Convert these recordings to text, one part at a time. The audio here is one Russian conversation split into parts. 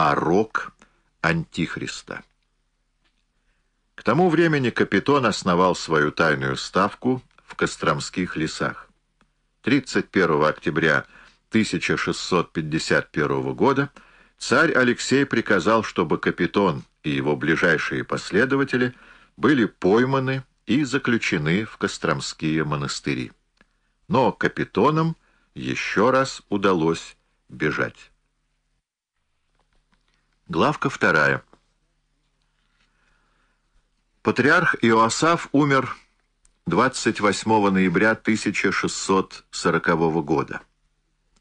а рок Антихриста. К тому времени Капитон основал свою тайную ставку в Костромских лесах. 31 октября 1651 года царь Алексей приказал, чтобы Капитон и его ближайшие последователи были пойманы и заключены в Костромские монастыри. Но Капитонам еще раз удалось бежать. Главка вторая. Патриарх Иоасаф умер 28 ноября 1640 года.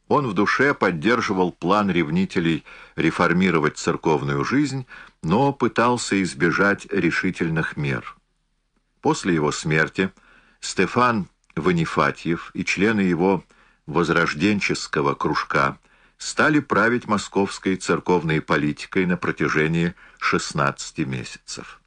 Он в душе поддерживал план ревнителей реформировать церковную жизнь, но пытался избежать решительных мер. После его смерти Стефан Ванифатьев и члены его возрожденческого кружка стали править московской церковной политикой на протяжении 16 месяцев.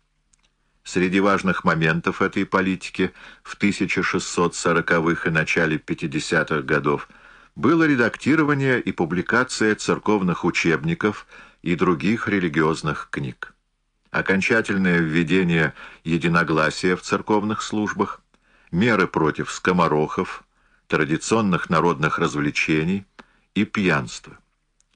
Среди важных моментов этой политики в 1640-х и начале 50-х годов было редактирование и публикация церковных учебников и других религиозных книг. Окончательное введение единогласия в церковных службах, меры против скоморохов, традиционных народных развлечений и пьянства,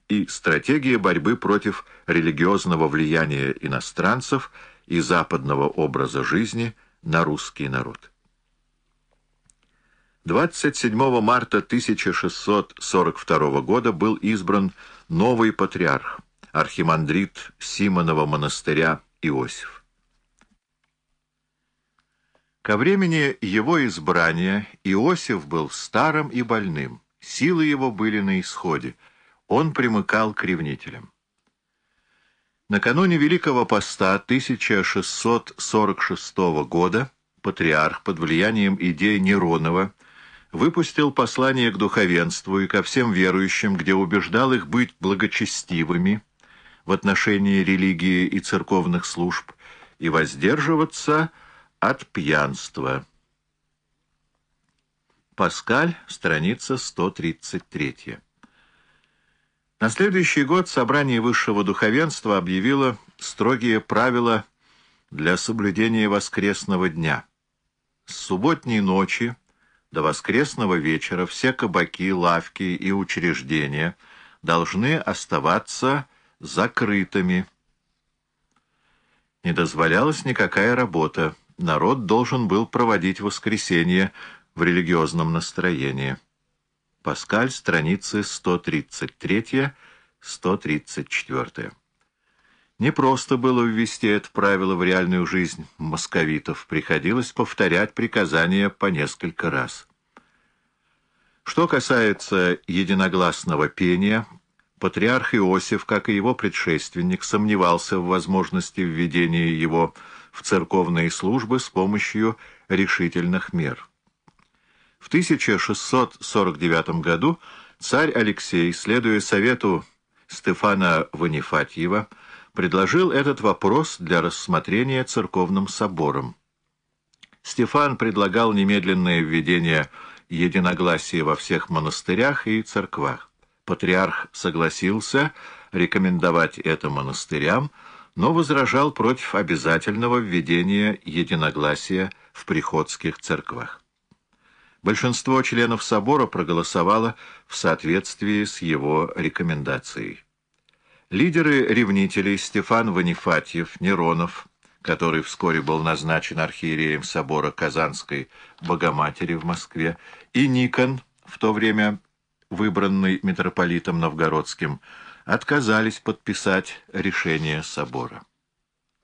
и стратегия борьбы против религиозного влияния иностранцев и западного образа жизни на русский народ. 27 марта 1642 года был избран новый патриарх, архимандрит Симонова монастыря Иосиф. Ко времени его избрания Иосиф был старым и больным, силы его были на исходе, он примыкал к ревнителям. Накануне Великого Поста 1646 года патриарх под влиянием идей Неронова выпустил послание к духовенству и ко всем верующим, где убеждал их быть благочестивыми в отношении религии и церковных служб и воздерживаться от пьянства. Паскаль, страница 133. На следующий год собрание высшего духовенства объявило строгие правила для соблюдения воскресного дня. С субботней ночи до воскресного вечера все кабаки, лавки и учреждения должны оставаться закрытыми. Не дозволялась никакая работа. Народ должен был проводить воскресенье в религиозном настроении. Паскаль, страницы 133-134. Не просто было ввести это правило в реальную жизнь московитов, приходилось повторять приказания по несколько раз. Что касается единогласного пения, патриарх Иосиф, как и его предшественник, сомневался в возможности введения его в церковные службы с помощью решительных мер. В 1649 году царь Алексей, следуя совету Стефана Ванифатьева, предложил этот вопрос для рассмотрения церковным собором. Стефан предлагал немедленное введение единогласия во всех монастырях и церквах. Патриарх согласился рекомендовать это монастырям, но возражал против обязательного введения единогласия в приходских церквах. Большинство членов собора проголосовало в соответствии с его рекомендацией. Лидеры ревнителей Стефан Ванифатьев, Неронов, который вскоре был назначен архиереем собора Казанской Богоматери в Москве, и Никон, в то время выбранный митрополитом Новгородским, отказались подписать решение собора.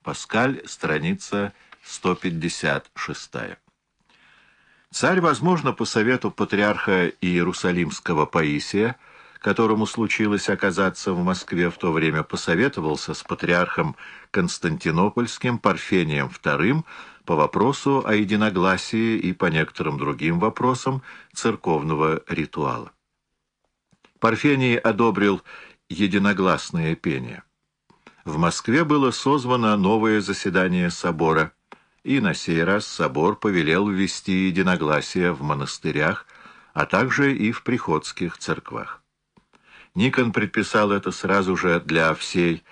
Паскаль, страница 156. Царь, возможно, по совету патриарха Иерусалимского Паисия, которому случилось оказаться в Москве в то время, посоветовался с патриархом Константинопольским Парфением II по вопросу о единогласии и по некоторым другим вопросам церковного ритуала. Парфений одобрил единогласное пение. В Москве было созвано новое заседание собора, и на сей раз собор повелел ввести единогласие в монастырях, а также и в приходских церквах. Никон предписал это сразу же для всей